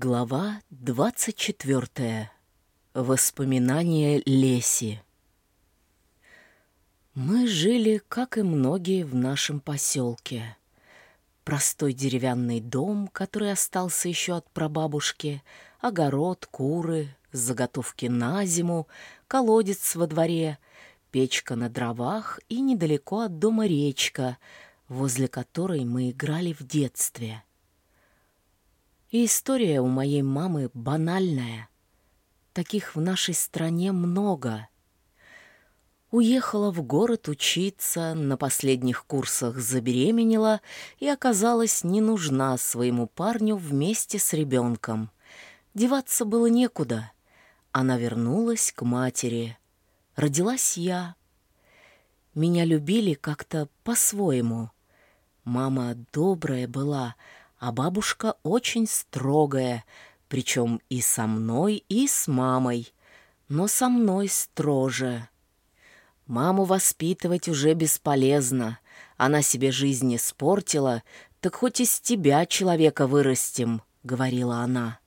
Глава 24. Воспоминания Леси. Мы жили, как и многие, в нашем поселке. Простой деревянный дом, который остался еще от прабабушки, огород, куры, заготовки на зиму, колодец во дворе, печка на дровах и недалеко от дома речка, возле которой мы играли в детстве — и история у моей мамы банальная. Таких в нашей стране много. Уехала в город учиться, на последних курсах забеременела и оказалась не нужна своему парню вместе с ребенком. Деваться было некуда. Она вернулась к матери. Родилась я. Меня любили как-то по-своему. Мама добрая была, а бабушка очень строгая, причем и со мной, и с мамой, но со мной строже. Маму воспитывать уже бесполезно, она себе жизнь испортила, так хоть из тебя человека вырастим, — говорила она.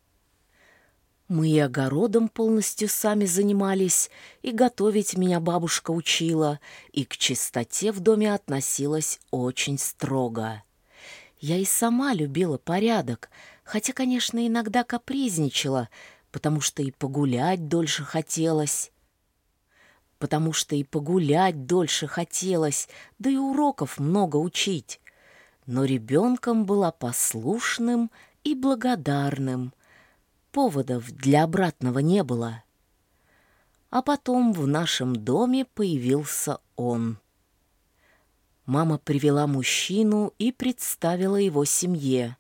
Мы и огородом полностью сами занимались, и готовить меня бабушка учила, и к чистоте в доме относилась очень строго. Я и сама любила порядок, хотя, конечно, иногда капризничала, потому что и погулять дольше хотелось. Потому что и погулять дольше хотелось, да и уроков много учить. Но ребенком была послушным и благодарным. Поводов для обратного не было. А потом в нашем доме появился он — Мама привела мужчину и представила его семье.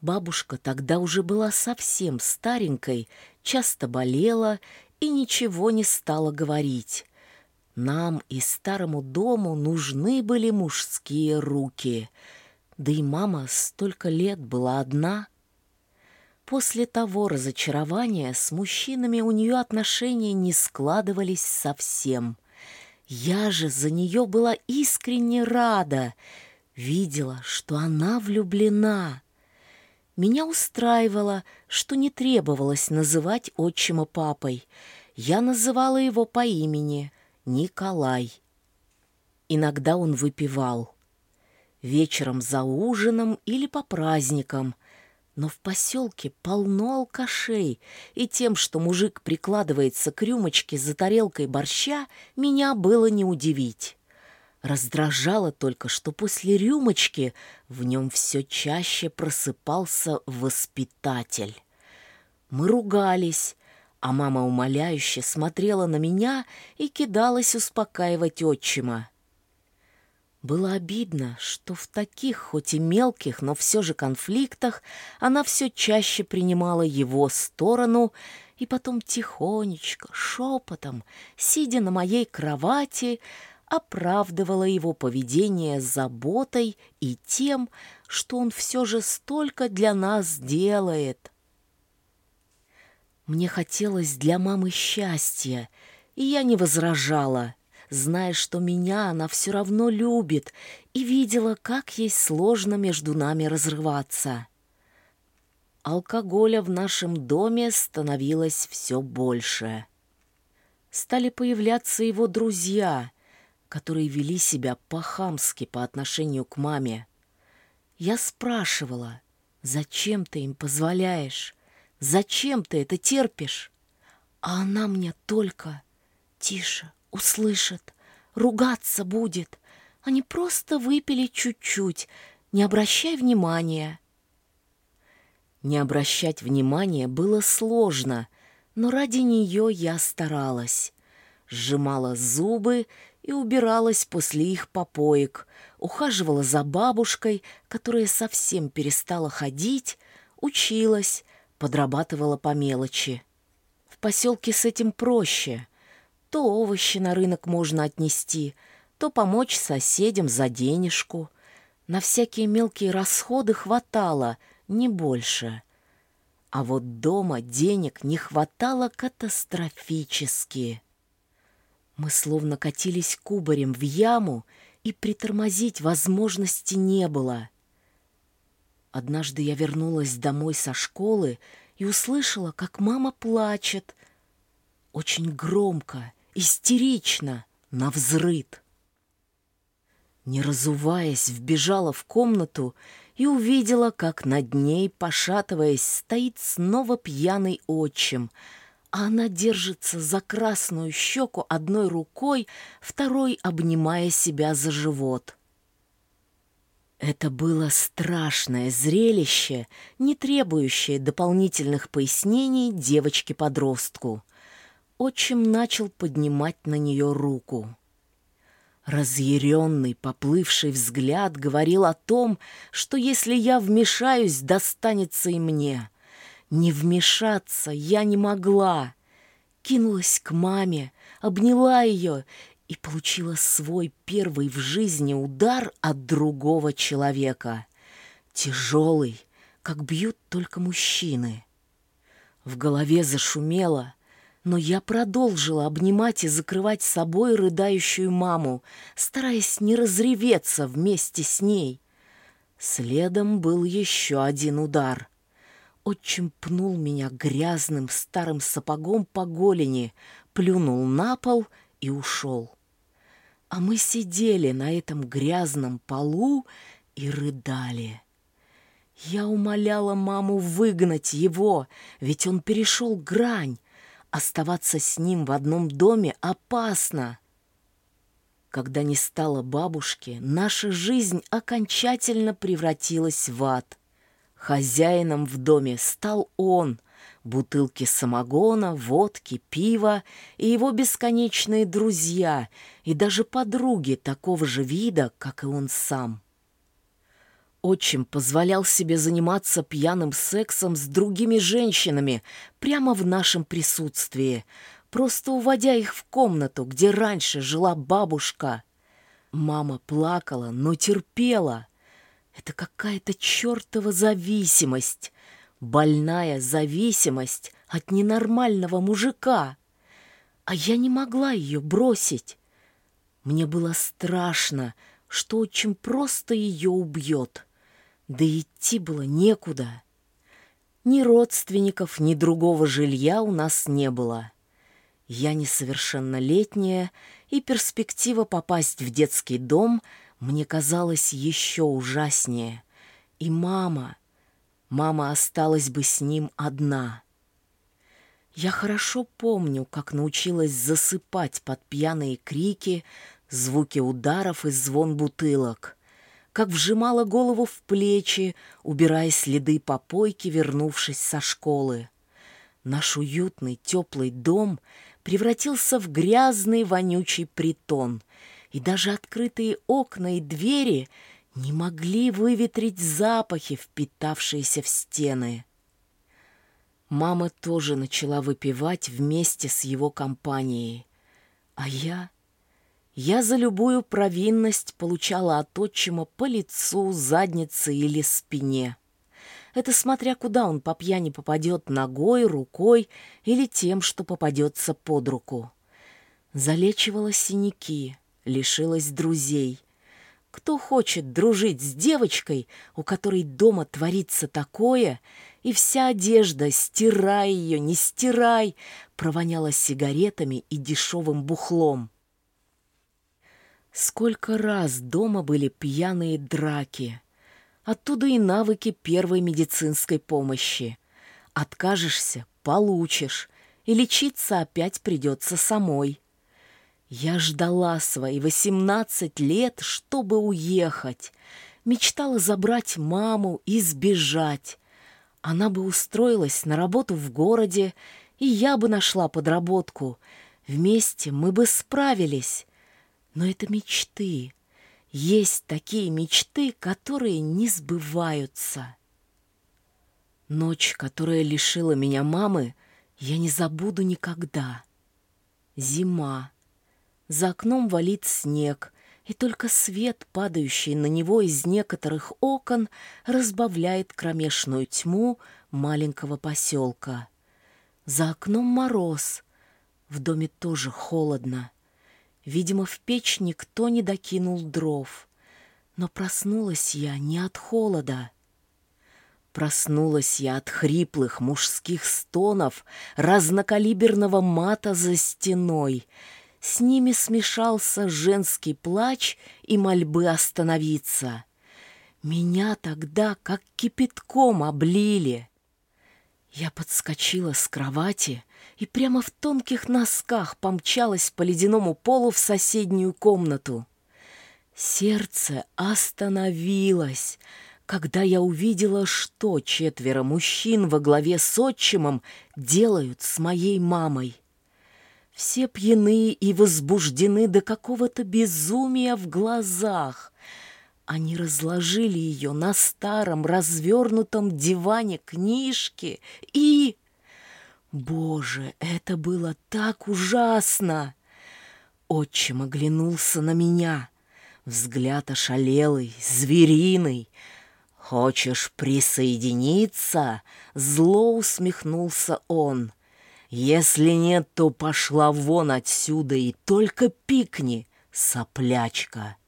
Бабушка тогда уже была совсем старенькой, часто болела и ничего не стала говорить. Нам и старому дому нужны были мужские руки. Да и мама столько лет была одна. После того разочарования с мужчинами у нее отношения не складывались совсем — я же за нее была искренне рада, видела, что она влюблена. Меня устраивало, что не требовалось называть отчима папой. Я называла его по имени Николай. Иногда он выпивал. Вечером за ужином или по праздникам — но в поселке полно алкашей, и тем, что мужик прикладывается к рюмочке за тарелкой борща, меня было не удивить. Раздражало только, что после рюмочки в нем все чаще просыпался воспитатель. Мы ругались, а мама умоляюще смотрела на меня и кидалась успокаивать отчима. Было обидно, что в таких, хоть и мелких, но все же конфликтах она все чаще принимала его сторону и потом тихонечко, шепотом, сидя на моей кровати, оправдывала его поведение заботой и тем, что он все же столько для нас делает. Мне хотелось для мамы счастья, и я не возражала — зная, что меня она все равно любит, и видела, как ей сложно между нами разрываться. Алкоголя в нашем доме становилось все больше. Стали появляться его друзья, которые вели себя по-хамски по отношению к маме. Я спрашивала, зачем ты им позволяешь? Зачем ты это терпишь? А она мне только «Тише, услышит, ругаться будет. Они просто выпили чуть-чуть, не обращай внимания. Не обращать внимания было сложно, но ради нее я старалась. Сжимала зубы и убиралась после их попоек, ухаживала за бабушкой, которая совсем перестала ходить, училась, подрабатывала по мелочи. В поселке с этим проще — то овощи на рынок можно отнести, то помочь соседям за денежку. На всякие мелкие расходы хватало, не больше. А вот дома денег не хватало катастрофически. Мы словно катились кубарем в яму, и притормозить возможности не было. Однажды я вернулась домой со школы и услышала, как мама плачет. Очень громко, истерично, на взрыд. Не разуваясь, вбежала в комнату и увидела, как над ней, пошатываясь, стоит снова пьяный отчим, а она держится за красную щеку одной рукой, второй обнимая себя за живот. Это было страшное зрелище, не требующее дополнительных пояснений девочке-подростку. Отчим начал поднимать на нее руку. Разъяренный, поплывший взгляд говорил о том, что если я вмешаюсь, достанется и мне. Не вмешаться я не могла. Кинулась к маме, обняла ее и получила свой первый в жизни удар от другого человека. Тяжелый, как бьют только мужчины. В голове зашумело, но я продолжила обнимать и закрывать собой рыдающую маму, стараясь не разреветься вместе с ней. Следом был еще один удар. Отчим пнул меня грязным старым сапогом по голени, плюнул на пол и ушел. А мы сидели на этом грязном полу и рыдали. Я умоляла маму выгнать его, ведь он перешел грань, Оставаться с ним в одном доме опасно. Когда не стало бабушки, наша жизнь окончательно превратилась в ад. Хозяином в доме стал он, бутылки самогона, водки, пива и его бесконечные друзья и даже подруги такого же вида, как и он сам. Отчим позволял себе заниматься пьяным сексом с другими женщинами прямо в нашем присутствии, просто уводя их в комнату, где раньше жила бабушка. Мама плакала, но терпела. Это какая-то чертова зависимость, больная зависимость от ненормального мужика. А я не могла ее бросить. Мне было страшно, что отчим просто ее убьет. Да идти было некуда. Ни родственников, ни другого жилья у нас не было. Я несовершеннолетняя, и перспектива попасть в детский дом мне казалась еще ужаснее. И мама, мама осталась бы с ним одна. Я хорошо помню, как научилась засыпать под пьяные крики, звуки ударов и звон бутылок как вжимала голову в плечи, убирая следы попойки, вернувшись со школы. Наш уютный теплый дом превратился в грязный вонючий притон, и даже открытые окна и двери не могли выветрить запахи, впитавшиеся в стены. Мама тоже начала выпивать вместе с его компанией, а я я за любую провинность получала от отчима по лицу, заднице или спине. Это смотря куда он по пьяни попадет ногой, рукой или тем, что попадется под руку. Залечивала синяки, лишилась друзей. Кто хочет дружить с девочкой, у которой дома творится такое, и вся одежда, стирай ее, не стирай, провоняла сигаретами и дешевым бухлом. Сколько раз дома были пьяные драки. Оттуда и навыки первой медицинской помощи. Откажешься — получишь, и лечиться опять придется самой. Я ждала свои восемнадцать лет, чтобы уехать. Мечтала забрать маму и сбежать. Она бы устроилась на работу в городе, и я бы нашла подработку. Вместе мы бы справились. Но это мечты. Есть такие мечты, которые не сбываются. Ночь, которая лишила меня мамы, я не забуду никогда. Зима. За окном валит снег, и только свет, падающий на него из некоторых окон, разбавляет кромешную тьму маленького поселка. За окном мороз. В доме тоже холодно. Видимо, в печь никто не докинул дров. Но проснулась я не от холода. Проснулась я от хриплых мужских стонов, разнокалиберного мата за стеной. С ними смешался женский плач и мольбы остановиться. Меня тогда как кипятком облили. Я подскочила с кровати и прямо в тонких носках помчалась по ледяному полу в соседнюю комнату. Сердце остановилось, когда я увидела, что четверо мужчин во главе с отчимом делают с моей мамой. Все пьяны и возбуждены до какого-то безумия в глазах. Они разложили ее на старом развернутом диване книжки и... Боже, это было так ужасно! Отчим оглянулся на меня — Взгляд ошалелый, звериный. «Хочешь присоединиться?» Зло усмехнулся он. «Если нет, то пошла вон отсюда и только пикни, соплячка!»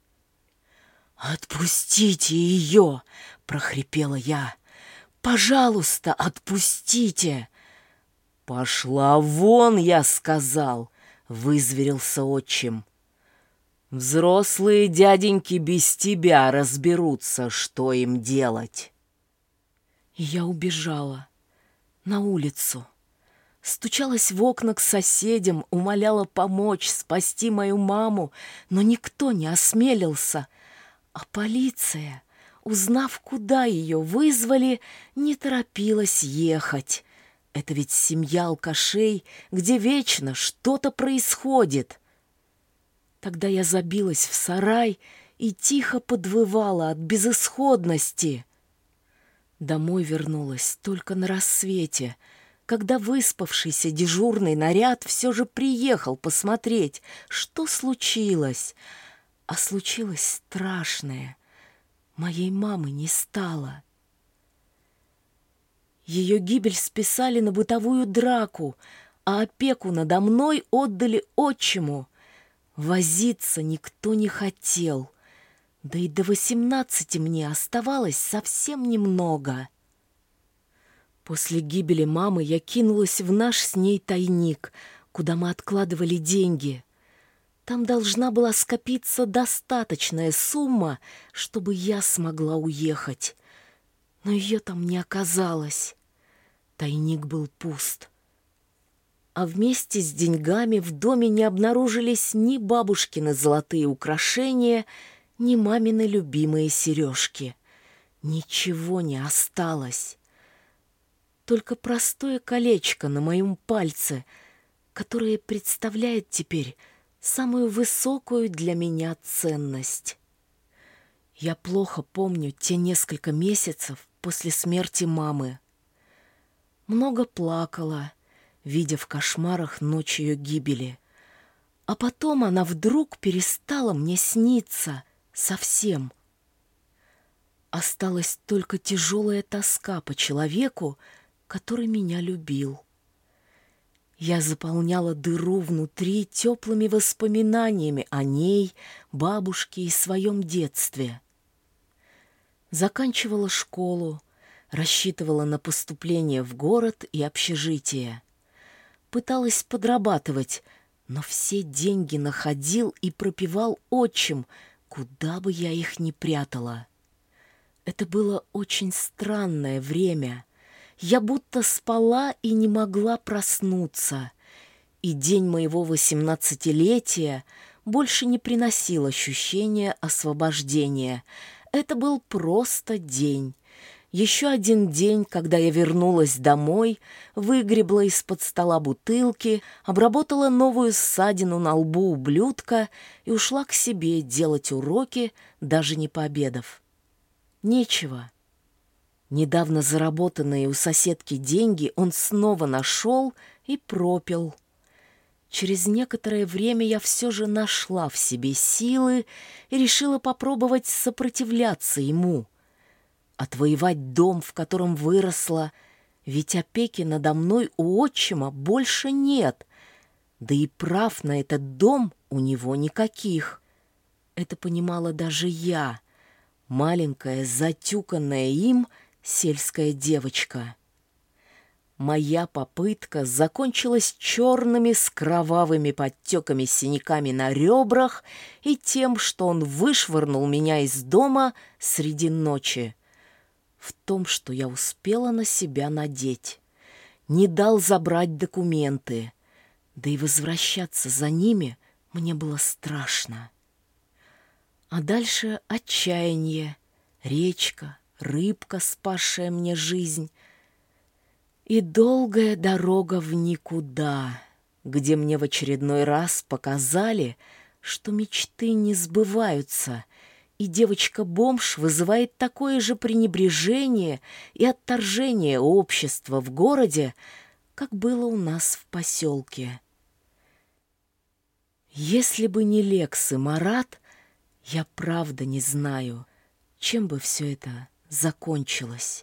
«Отпустите ее!» — прохрипела я. «Пожалуйста, отпустите!» «Пошла вон!» — я сказал, — вызверился отчим. Взрослые дяденьки без тебя разберутся, что им делать. я убежала на улицу. Стучалась в окна к соседям, умоляла помочь, спасти мою маму, но никто не осмелился. А полиция, узнав, куда ее вызвали, не торопилась ехать. Это ведь семья алкашей, где вечно что-то происходит. Тогда я забилась в сарай и тихо подвывала от безысходности. Домой вернулась только на рассвете, когда выспавшийся дежурный наряд все же приехал посмотреть, что случилось. А случилось страшное. Моей мамы не стало. Ее гибель списали на бытовую драку, а опеку надо мной отдали отчиму. Возиться никто не хотел. Да и до восемнадцати мне оставалось совсем немного. После гибели мамы я кинулась в наш с ней тайник, куда мы откладывали деньги. Там должна была скопиться достаточная сумма, чтобы я смогла уехать. Но ее там не оказалось. Тайник был пуст а вместе с деньгами в доме не обнаружились ни бабушкины золотые украшения, ни мамины любимые сережки. Ничего не осталось. Только простое колечко на моем пальце, которое представляет теперь самую высокую для меня ценность. Я плохо помню те несколько месяцев после смерти мамы. Много плакала, видя в кошмарах ночь ее гибели. А потом она вдруг перестала мне сниться совсем. Осталась только тяжелая тоска по человеку, который меня любил. Я заполняла дыру внутри теплыми воспоминаниями о ней, бабушке и своем детстве. Заканчивала школу, рассчитывала на поступление в город и общежитие пыталась подрабатывать, но все деньги находил и пропивал отчим, куда бы я их ни прятала. Это было очень странное время. Я будто спала и не могла проснуться. И день моего восемнадцатилетия больше не приносил ощущения освобождения. Это был просто день. Еще один день, когда я вернулась домой, выгребла из-под стола бутылки, обработала новую ссадину на лбу ублюдка и ушла к себе делать уроки, даже не пообедав. Нечего. Недавно заработанные у соседки деньги он снова нашел и пропил. Через некоторое время я все же нашла в себе силы и решила попробовать сопротивляться ему — отвоевать дом, в котором выросла, ведь опеки надо мной у отчима больше нет, да и прав на этот дом у него никаких. Это понимала даже я, маленькая, затюканная им сельская девочка. Моя попытка закончилась черными с кровавыми подтеками синяками на ребрах и тем, что он вышвырнул меня из дома среди ночи. В том, что я успела на себя надеть. Не дал забрать документы. Да и возвращаться за ними мне было страшно. А дальше отчаяние, речка, рыбка, спасшая мне жизнь, и долгая дорога в никуда, где мне в очередной раз показали, что мечты не сбываются, и девочка-бомж вызывает такое же пренебрежение и отторжение общества в городе, как было у нас в поселке. Если бы не Лекс и Марат, я правда не знаю, чем бы все это закончилось.